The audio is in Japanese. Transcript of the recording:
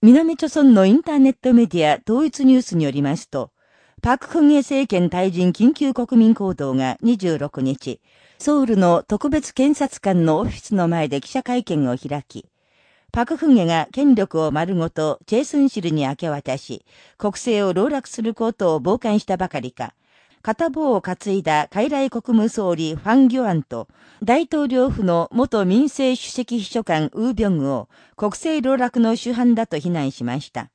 南朝村のインターネットメディア統一ニュースによりますと、パク・クンゲ政権退陣緊急国民行動が26日、ソウルの特別検察官のオフィスの前で記者会見を開き、パク・フンゲが権力を丸ごとチェイスンシルに明け渡し、国政を籠絡することを傍観したばかりか、片棒を担いだ海来国務総理ファン・ギョアンと、大統領府の元民政主席秘書官ウービョングを国政狼落の主犯だと非難しました。